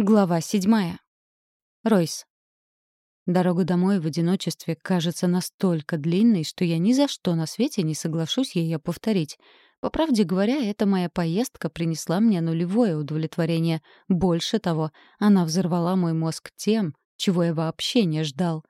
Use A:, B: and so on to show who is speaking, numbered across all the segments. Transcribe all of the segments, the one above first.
A: Глава седьмая. Ройс. Дорога домой в одиночестве кажется настолько длинной, что я ни за что на свете не соглашусь ее повторить. По правде говоря, эта моя поездка принесла мне нулевое удовлетворение. Больше того, она взорвала мой мозг тем, чего я вообще не ждал.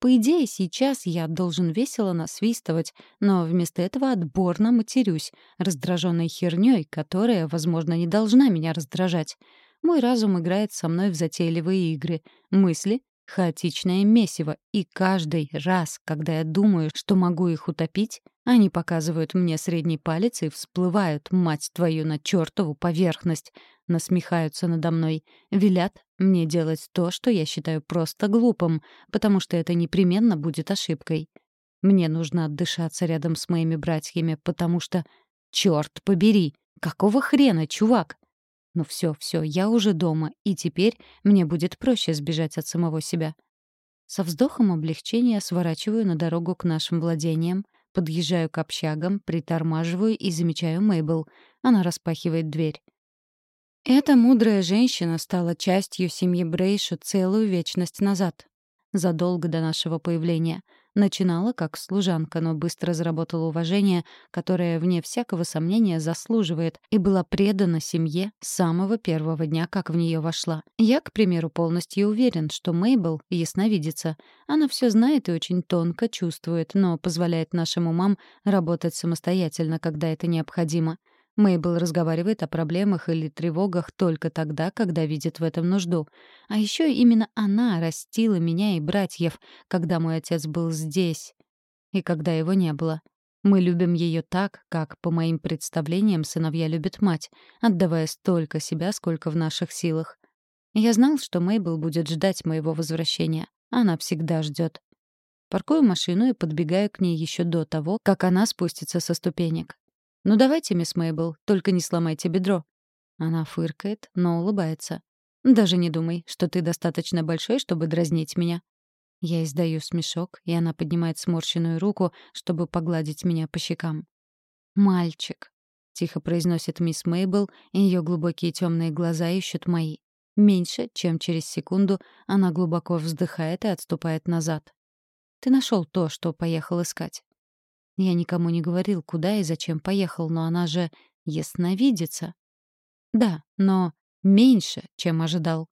A: По идее, сейчас я должен весело насвистывать, но вместо этого отборно матерюсь, раздраженной херней, которая, возможно, не должна меня раздражать. Мой разум играет со мной в затейливые игры. Мысли — хаотичное месиво, и каждый раз, когда я думаю, что могу их утопить, они показывают мне средний палец и всплывают, мать твою, на чертову поверхность, насмехаются надо мной, велят мне делать то, что я считаю просто глупым, потому что это непременно будет ошибкой. Мне нужно отдышаться рядом с моими братьями, потому что... Черт побери! Какого хрена, чувак? Ну все, все, я уже дома, и теперь мне будет проще сбежать от самого себя. Со вздохом облегчения сворачиваю на дорогу к нашим владениям, подъезжаю к общагам, притормаживаю и замечаю Мейбл. Она распахивает дверь. Эта мудрая женщина стала частью семьи Брейша целую вечность назад, задолго до нашего появления — Начинала как служанка, но быстро заработала уважение, которое, вне всякого сомнения, заслуживает, и была предана семье с самого первого дня, как в нее вошла. Я, к примеру, полностью уверен, что Мейбл — ясновидица. Она все знает и очень тонко чувствует, но позволяет нашим умам работать самостоятельно, когда это необходимо. Мейбл разговаривает о проблемах или тревогах только тогда, когда видит в этом нужду. А еще именно она растила меня и братьев, когда мой отец был здесь и когда его не было. Мы любим ее так, как, по моим представлениям, сыновья любят мать, отдавая столько себя, сколько в наших силах. Я знал, что Мейбл будет ждать моего возвращения. Она всегда ждет. Паркую машину и подбегаю к ней еще до того, как она спустится со ступенек. «Ну давайте, мисс Мейбл, только не сломайте бедро». Она фыркает, но улыбается. «Даже не думай, что ты достаточно большой, чтобы дразнить меня». Я издаю смешок, и она поднимает сморщенную руку, чтобы погладить меня по щекам. «Мальчик», — тихо произносит мисс Мейбл, и ее глубокие темные глаза ищут мои. Меньше, чем через секунду, она глубоко вздыхает и отступает назад. «Ты нашел то, что поехал искать. Я никому не говорил, куда и зачем поехал, но она же ясновидится. Да, но меньше, чем ожидал.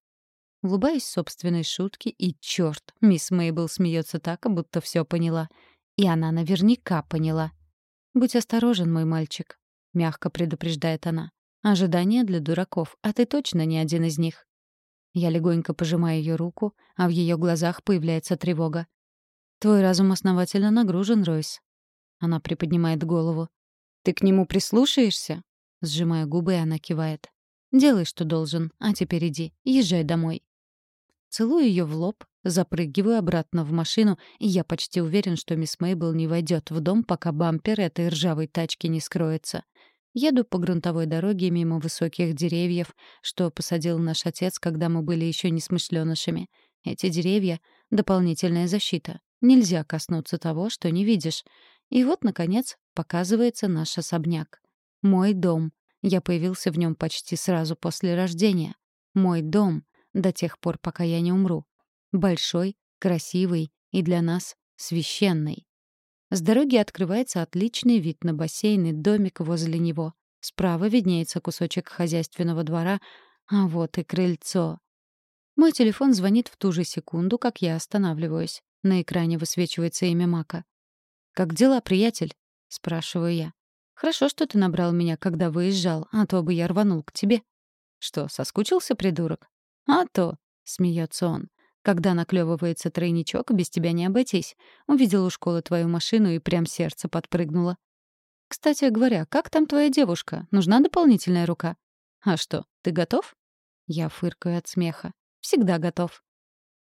A: Улыбаюсь собственной шутке, и черт, мисс Мейбл смеется так, будто все поняла. И она наверняка поняла. «Будь осторожен, мой мальчик», — мягко предупреждает она. «Ожидания для дураков, а ты точно не один из них». Я легонько пожимаю ее руку, а в ее глазах появляется тревога. «Твой разум основательно нагружен, Ройс. Она приподнимает голову. «Ты к нему прислушаешься?» Сжимая губы, она кивает. «Делай, что должен, а теперь иди, езжай домой». Целую ее в лоб, запрыгиваю обратно в машину, и я почти уверен, что мисс Мейбл не войдет в дом, пока бампер этой ржавой тачки не скроется. Еду по грунтовой дороге мимо высоких деревьев, что посадил наш отец, когда мы были еще несмышленышами. Эти деревья — дополнительная защита. Нельзя коснуться того, что не видишь. И вот, наконец, показывается наш особняк. Мой дом. Я появился в нем почти сразу после рождения. Мой дом до тех пор, пока я не умру. Большой, красивый и для нас священный. С дороги открывается отличный вид на бассейн и домик возле него. Справа виднеется кусочек хозяйственного двора, а вот и крыльцо. Мой телефон звонит в ту же секунду, как я останавливаюсь. На экране высвечивается имя Мака. «Как дела, приятель?» — спрашиваю я. «Хорошо, что ты набрал меня, когда выезжал, а то бы я рванул к тебе». «Что, соскучился, придурок?» «А то», — смеется он. «Когда наклевывается тройничок, без тебя не обойтись. Увидел у школы твою машину и прям сердце подпрыгнуло». «Кстати говоря, как там твоя девушка? Нужна дополнительная рука?» «А что, ты готов?» Я фыркаю от смеха. «Всегда готов».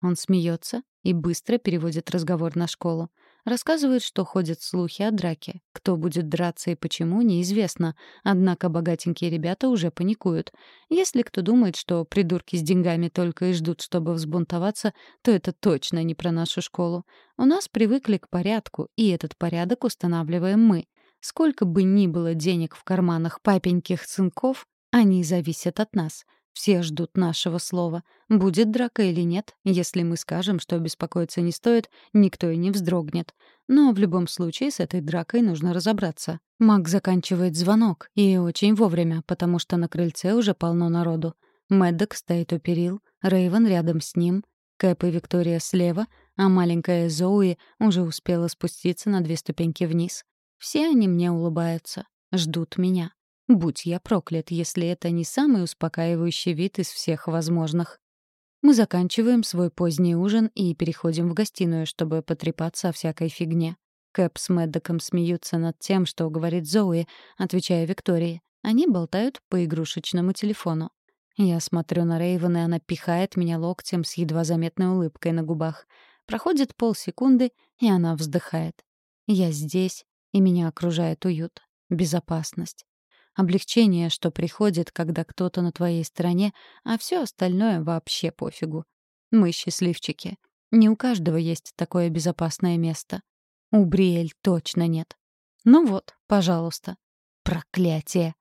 A: Он смеется и быстро переводит разговор на школу. Рассказывает, что ходят слухи о драке. Кто будет драться и почему, неизвестно. Однако богатенькие ребята уже паникуют. Если кто думает, что придурки с деньгами только и ждут, чтобы взбунтоваться, то это точно не про нашу школу. У нас привыкли к порядку, и этот порядок устанавливаем мы. Сколько бы ни было денег в карманах папеньких сынков, они зависят от нас — Все ждут нашего слова. Будет драка или нет, если мы скажем, что беспокоиться не стоит, никто и не вздрогнет. Но в любом случае с этой дракой нужно разобраться. Маг заканчивает звонок, и очень вовремя, потому что на крыльце уже полно народу. Мэддок стоит у перил, Рейвен рядом с ним, Кэп и Виктория слева, а маленькая Зоуи уже успела спуститься на две ступеньки вниз. Все они мне улыбаются, ждут меня. Будь я проклят, если это не самый успокаивающий вид из всех возможных. Мы заканчиваем свой поздний ужин и переходим в гостиную, чтобы потрепаться о всякой фигне. Кэп с Мэддоком смеются над тем, что говорит Зоуи, отвечая Виктории. Они болтают по игрушечному телефону. Я смотрю на Рейвен, и она пихает меня локтем с едва заметной улыбкой на губах. Проходит полсекунды, и она вздыхает. Я здесь, и меня окружает уют, безопасность. Облегчение, что приходит, когда кто-то на твоей стороне, а все остальное вообще пофигу. Мы счастливчики. Не у каждого есть такое безопасное место. У Бриэль точно нет. Ну вот, пожалуйста. Проклятие.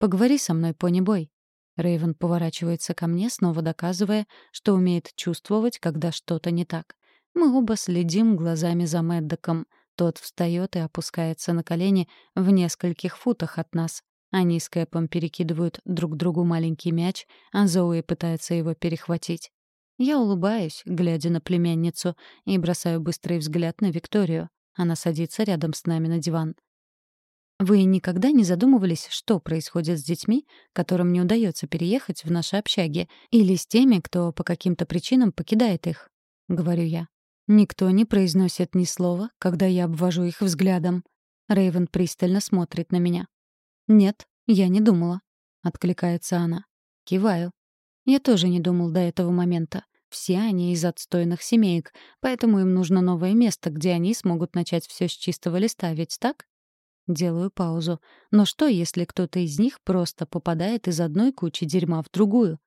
A: Поговори со мной, пони-бой. Рейвен поворачивается ко мне, снова доказывая, что умеет чувствовать, когда что-то не так. Мы оба следим глазами за Мэддоком. Тот встает и опускается на колени в нескольких футах от нас. Они с Кэпом перекидывают друг другу маленький мяч, а Зоуи пытается его перехватить. Я улыбаюсь, глядя на племянницу, и бросаю быстрый взгляд на Викторию. Она садится рядом с нами на диван. Вы никогда не задумывались, что происходит с детьми, которым не удается переехать в наши общаги, или с теми, кто по каким-то причинам покидает их? Говорю я. Никто не произносит ни слова, когда я обвожу их взглядом. Рейвен пристально смотрит на меня. «Нет, я не думала», — откликается она. Киваю. Я тоже не думал до этого момента. Все они из отстойных семеек, поэтому им нужно новое место, где они смогут начать все с чистого листа, ведь так? Делаю паузу. Но что, если кто-то из них просто попадает из одной кучи дерьма в другую?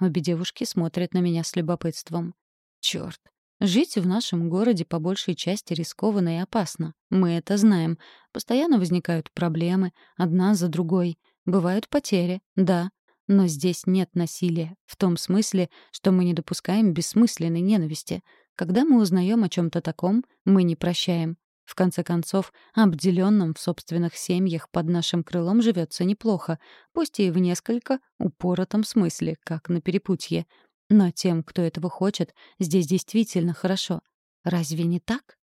A: Обе девушки смотрят на меня с любопытством. Чёрт. Жить в нашем городе по большей части рискованно и опасно. Мы это знаем. Постоянно возникают проблемы, одна за другой. Бывают потери, да. Но здесь нет насилия. В том смысле, что мы не допускаем бессмысленной ненависти. Когда мы узнаем о чем то таком, мы не прощаем. В конце концов, обделенным в собственных семьях под нашим крылом живется неплохо, пусть и в несколько упоротом смысле, как на перепутье. Но тем, кто этого хочет, здесь действительно хорошо. Разве не так?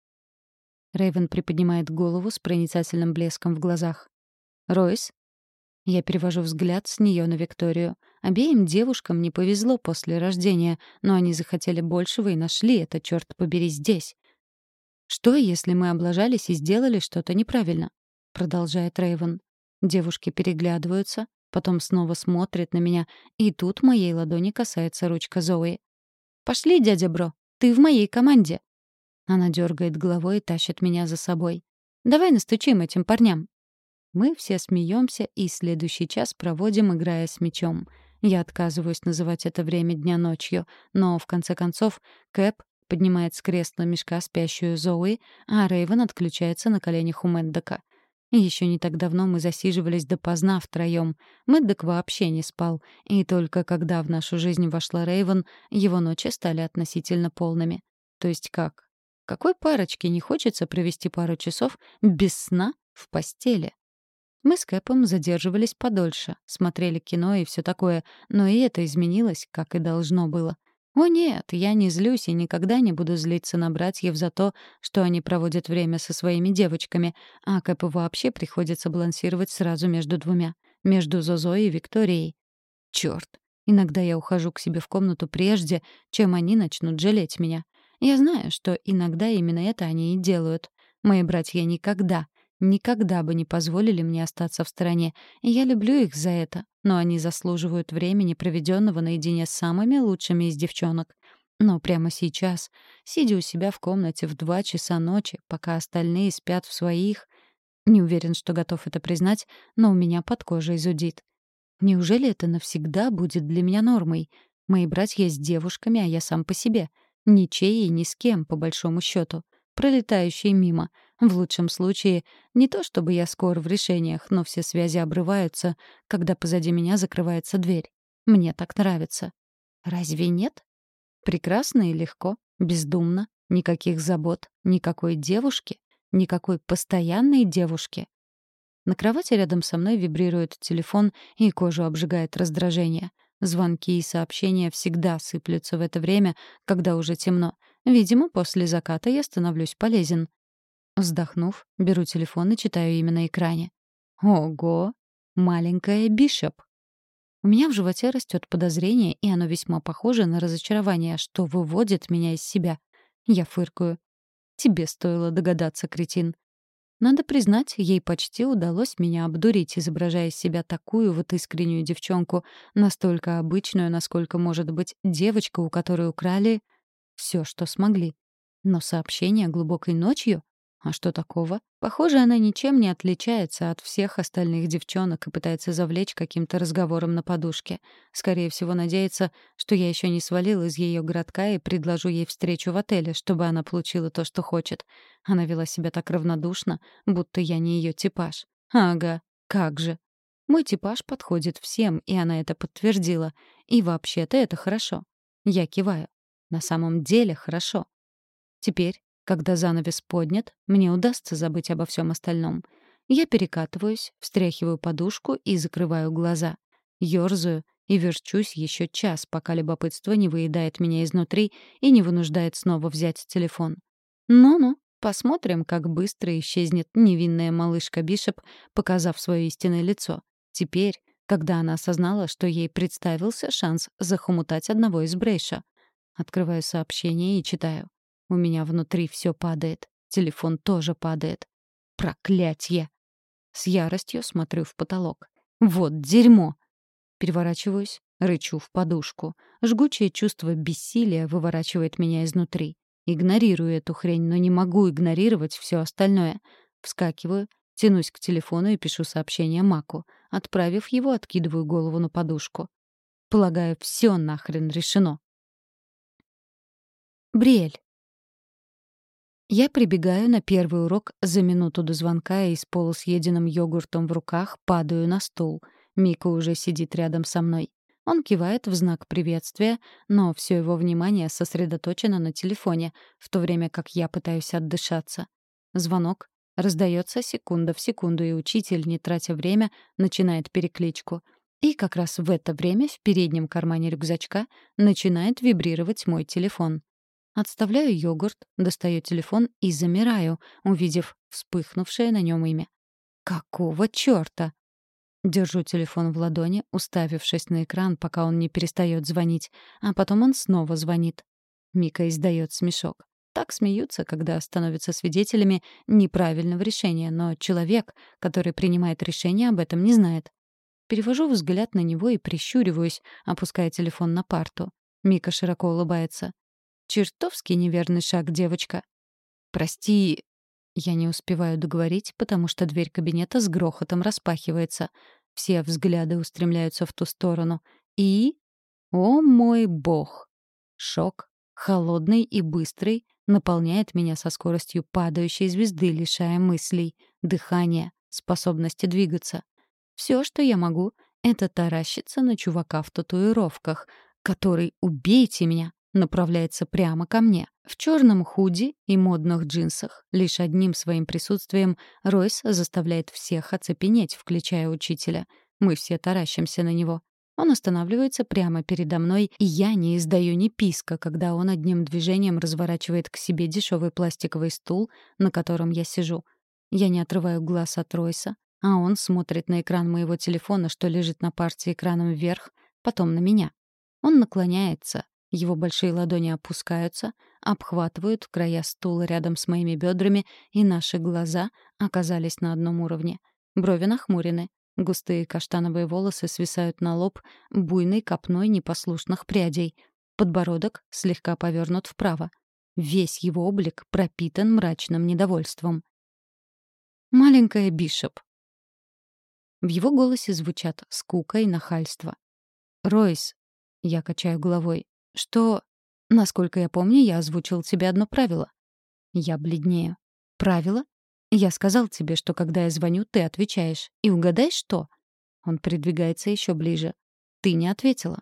A: Рэйвен приподнимает голову с проницательным блеском в глазах. «Ройс?» Я перевожу взгляд с нее на Викторию. Обеим девушкам не повезло после рождения, но они захотели большего и нашли это, черт побери, здесь. «Что, если мы облажались и сделали что-то неправильно?» — продолжает Рэйвен. Девушки переглядываются, потом снова смотрят на меня, и тут моей ладони касается ручка Зои. «Пошли, дядя Бро, ты в моей команде!» Она дергает головой и тащит меня за собой. «Давай настучим этим парням!» Мы все смеемся и следующий час проводим, играя с мячом. Я отказываюсь называть это время дня ночью, но, в конце концов, Кэп поднимает с кресла мешка спящую Зоуи, а Рейвен отключается на коленях у Мэддока. Еще не так давно мы засиживались допоздна втроем. Мэддок вообще не спал, и только когда в нашу жизнь вошла Рейвен, его ночи стали относительно полными. То есть как? Какой парочке не хочется провести пару часов без сна в постели? Мы с Кэпом задерживались подольше, смотрели кино и все такое, но и это изменилось, как и должно было. О нет, я не злюсь и никогда не буду злиться на братьев за то, что они проводят время со своими девочками, а Кэпу вообще приходится балансировать сразу между двумя, между Зозо и Викторией. Чёрт, иногда я ухожу к себе в комнату прежде, чем они начнут жалеть меня. Я знаю, что иногда именно это они и делают. Мои братья никогда, никогда бы не позволили мне остаться в стороне, и я люблю их за это, но они заслуживают времени, проведенного наедине с самыми лучшими из девчонок. Но прямо сейчас, сидя у себя в комнате в два часа ночи, пока остальные спят в своих, не уверен, что готов это признать, но у меня под кожей зудит. Неужели это навсегда будет для меня нормой? Мои братья с девушками, а я сам по себе. Ничей и ни с кем, по большому счету. Пролетающий мимо — в лучшем случае, не то чтобы я скоро в решениях, но все связи обрываются, когда позади меня закрывается дверь. Мне так нравится. Разве нет? Прекрасно и легко, бездумно, никаких забот, никакой девушки, никакой постоянной девушки. На кровати рядом со мной вибрирует телефон, и кожу обжигает раздражение. Звонки и сообщения всегда сыплются в это время, когда уже темно. Видимо, после заката я становлюсь полезен. Вздохнув, беру телефон и читаю имя на экране. Ого! Маленькая Бишоп. У меня в животе растет подозрение, и оно весьма похоже на разочарование, что выводит меня из себя. Я фыркаю. Тебе стоило догадаться, кретин. Надо признать, ей почти удалось меня обдурить, изображая из себя такую вот искреннюю девчонку, настолько обычную, насколько может быть девочка, у которой украли все, что смогли. Но сообщение глубокой ночью? А что такого? Похоже, она ничем не отличается от всех остальных девчонок и пытается завлечь каким-то разговором на подушке. Скорее всего, надеется, что я еще не свалил из ее городка и предложу ей встречу в отеле, чтобы она получила то, что хочет. Она вела себя так равнодушно, будто я не ее типаж. Ага, как же. Мой типаж подходит всем, и она это подтвердила. И вообще-то это хорошо. Я киваю. На самом деле хорошо. Теперь когда занавес поднят, мне удастся забыть обо всем остальном. Я перекатываюсь, встряхиваю подушку и закрываю глаза. Ёрзаю и верчусь еще час, пока любопытство не выедает меня изнутри и не вынуждает снова взять телефон. Ну-ну, посмотрим, как быстро исчезнет невинная малышка Бишоп, показав свое истинное лицо. Теперь, когда она осознала, что ей представился шанс захомутать одного из Брейша. Открываю сообщение и читаю. У меня внутри все падает. Телефон тоже падает. Проклятье! С яростью смотрю в потолок. Вот дерьмо! Переворачиваюсь, рычу в подушку. Жгучее чувство бессилия выворачивает меня изнутри. Игнорирую эту хрень, но не могу игнорировать все остальное. Вскакиваю, тянусь к телефону и пишу сообщение Маку. Отправив его, откидываю голову на подушку. Полагаю, все нахрен решено. Бриэль. Я прибегаю на первый урок за минуту до звонка и с полусъеденным йогуртом в руках падаю на стул. Мика уже сидит рядом со мной. Он кивает в знак приветствия, но все его внимание сосредоточено на телефоне, в то время как я пытаюсь отдышаться. Звонок раздается секунда в секунду, и учитель, не тратя время, начинает перекличку. И как раз в это время в переднем кармане рюкзачка начинает вибрировать мой телефон. Отставляю йогурт, достаю телефон и замираю, увидев вспыхнувшее на нем имя. «Какого чёрта?» Держу телефон в ладони, уставившись на экран, пока он не перестает звонить, а потом он снова звонит. Мика издает смешок. Так смеются, когда становятся свидетелями неправильного решения, но человек, который принимает решение, об этом не знает. Перевожу взгляд на него и прищуриваюсь, опуская телефон на парту. Мика широко улыбается. Чертовски неверный шаг, девочка. Прости, я не успеваю договорить, потому что дверь кабинета с грохотом распахивается. Все взгляды устремляются в ту сторону. И... О мой бог! Шок, холодный и быстрый, наполняет меня со скоростью падающей звезды, лишая мыслей, дыхания, способности двигаться. Все, что я могу, — это таращиться на чувака в татуировках, который «убейте меня» направляется прямо ко мне. В черном худи и модных джинсах. Лишь одним своим присутствием Ройс заставляет всех оцепенеть, включая учителя. Мы все таращимся на него. Он останавливается прямо передо мной, и я не издаю ни писка, когда он одним движением разворачивает к себе дешевый пластиковый стул, на котором я сижу. Я не отрываю глаз от Ройса, а он смотрит на экран моего телефона, что лежит на парте экраном вверх, потом на меня. Он наклоняется, его большие ладони опускаются, обхватывают края стула рядом с моими бедрами, и наши глаза оказались на одном уровне. Брови нахмурены, густые каштановые волосы свисают на лоб буйной копной непослушных прядей. Подбородок слегка повернут вправо. Весь его облик пропитан мрачным недовольством. «Маленькая Бишоп». В его голосе звучат скука и нахальство. «Ройс», — я качаю головой, что, насколько я помню, я озвучил тебе одно правило. Я бледнею. Правило? Я сказал тебе, что когда я звоню, ты отвечаешь. И угадай, что? Он придвигается еще ближе. ты не ответила.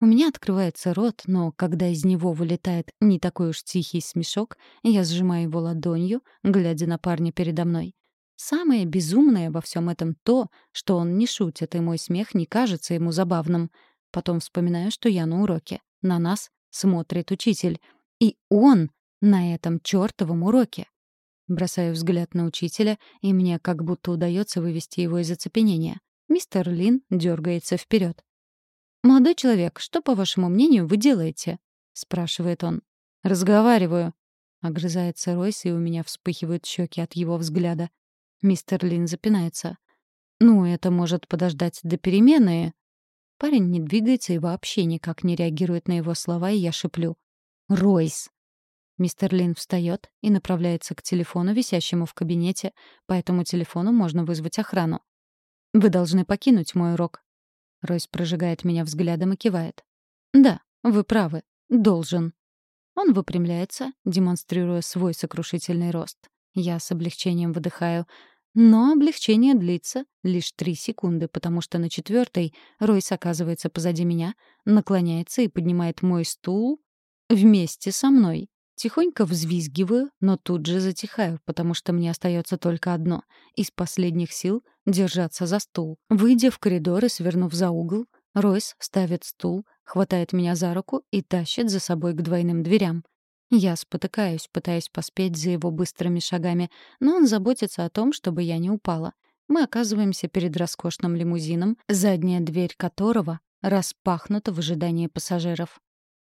A: У меня открывается рот, но когда из него вылетает не такой уж тихий смешок, я сжимаю его ладонью, глядя на парня передо мной. Самое безумное во всем этом то, что он не шутит, и мой смех не кажется ему забавным. Потом вспоминаю, что я на уроке. На нас смотрит учитель. И он на этом чёртовом уроке. Бросаю взгляд на учителя, и мне как будто удается вывести его из оцепенения. Мистер Лин дергается вперед. «Молодой человек, что, по вашему мнению, вы делаете?» — спрашивает он. «Разговариваю». Огрызается Ройс, и у меня вспыхивают щеки от его взгляда. Мистер Лин запинается. «Ну, это может подождать до перемены». Парень не двигается и вообще никак не реагирует на его слова, и я шеплю. «Ройс!» Мистер Лин встает и направляется к телефону, висящему в кабинете. По этому телефону можно вызвать охрану. «Вы должны покинуть мой урок», Ройс прожигает меня взглядом и кивает. «Да, вы правы. Должен». Он выпрямляется, демонстрируя свой сокрушительный рост. Я с облегчением выдыхаю. Но облегчение длится лишь три секунды, потому что на четвертой Ройс оказывается позади меня, наклоняется и поднимает мой стул вместе со мной. Тихонько взвизгиваю, но тут же затихаю, потому что мне остается только одно — из последних сил держаться за стул. Выйдя в коридор и свернув за угол, Ройс ставит стул, хватает меня за руку и тащит за собой к двойным дверям. Я спотыкаюсь, пытаясь поспеть за его быстрыми шагами, но он заботится о том, чтобы я не упала. Мы оказываемся перед роскошным лимузином, задняя дверь которого распахнута в ожидании пассажиров.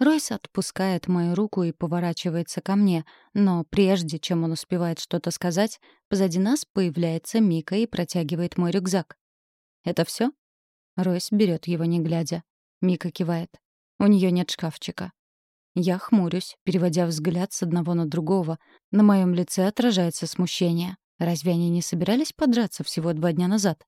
A: Ройс отпускает мою руку и поворачивается ко мне, но прежде чем он успевает что-то сказать, позади нас появляется Мика и протягивает мой рюкзак. «Это все? Ройс берет его, не глядя. Мика кивает. У нее нет шкафчика. Я хмурюсь, переводя взгляд с одного на другого. На моем лице отражается смущение. Разве они не собирались подраться всего два дня назад?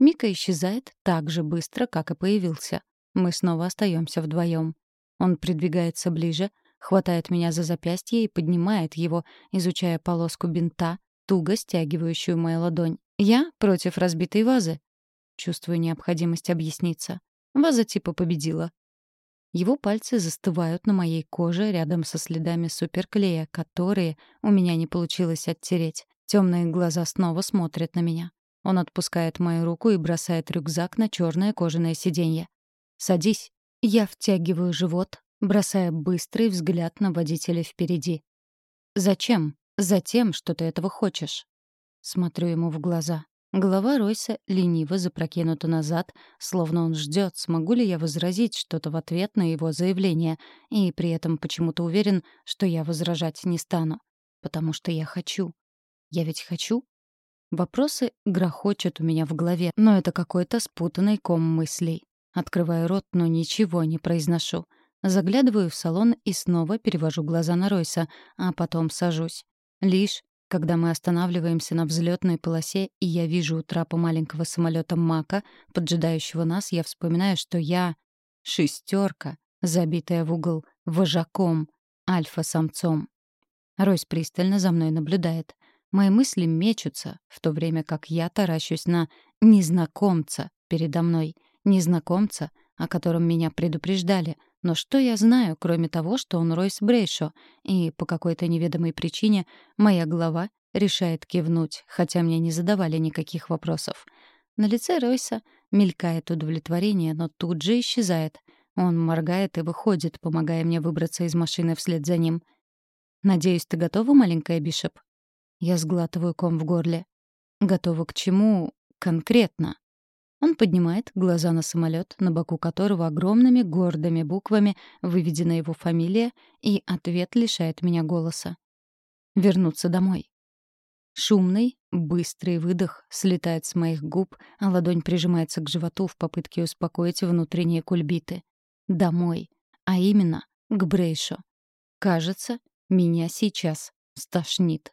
A: Мика исчезает так же быстро, как и появился. Мы снова остаемся вдвоем. Он придвигается ближе, хватает меня за запястье и поднимает его, изучая полоску бинта, туго стягивающую мою ладонь. Я против разбитой вазы. Чувствую необходимость объясниться. Ваза типа победила. Его пальцы застывают на моей коже рядом со следами суперклея, которые у меня не получилось оттереть. Темные глаза снова смотрят на меня. Он отпускает мою руку и бросает рюкзак на черное кожаное сиденье. «Садись». Я втягиваю живот, бросая быстрый взгляд на водителя впереди. «Зачем? Затем, что ты этого хочешь». Смотрю ему в глаза. Голова Ройса лениво запрокинута назад, словно он ждет, смогу ли я возразить что-то в ответ на его заявление, и при этом почему-то уверен, что я возражать не стану. Потому что я хочу. Я ведь хочу. Вопросы грохочут у меня в голове, но это какой-то спутанный ком мыслей. Открываю рот, но ничего не произношу. Заглядываю в салон и снова перевожу глаза на Ройса, а потом сажусь. Лишь, когда мы останавливаемся на взлетной полосе, и я вижу у трапа маленького самолета Мака, поджидающего нас, я вспоминаю, что я — шестерка, забитая в угол вожаком, альфа-самцом. Ройс пристально за мной наблюдает. Мои мысли мечутся, в то время как я таращусь на незнакомца передо мной — незнакомца, о котором меня предупреждали. Но что я знаю, кроме того, что он Ройс Брейшо, и по какой-то неведомой причине моя голова решает кивнуть, хотя мне не задавали никаких вопросов. На лице Ройса мелькает удовлетворение, но тут же исчезает. Он моргает и выходит, помогая мне выбраться из машины вслед за ним. «Надеюсь, ты готова, маленькая Бишоп?» Я сглатываю ком в горле. «Готова к чему конкретно?» Он поднимает глаза на самолет, на боку которого огромными гордыми буквами выведена его фамилия, и ответ лишает меня голоса. Вернуться домой. Шумный, быстрый выдох слетает с моих губ, а ладонь прижимается к животу в попытке успокоить внутренние кульбиты. Домой. А именно, к Брейшу. Кажется, меня сейчас стошнит.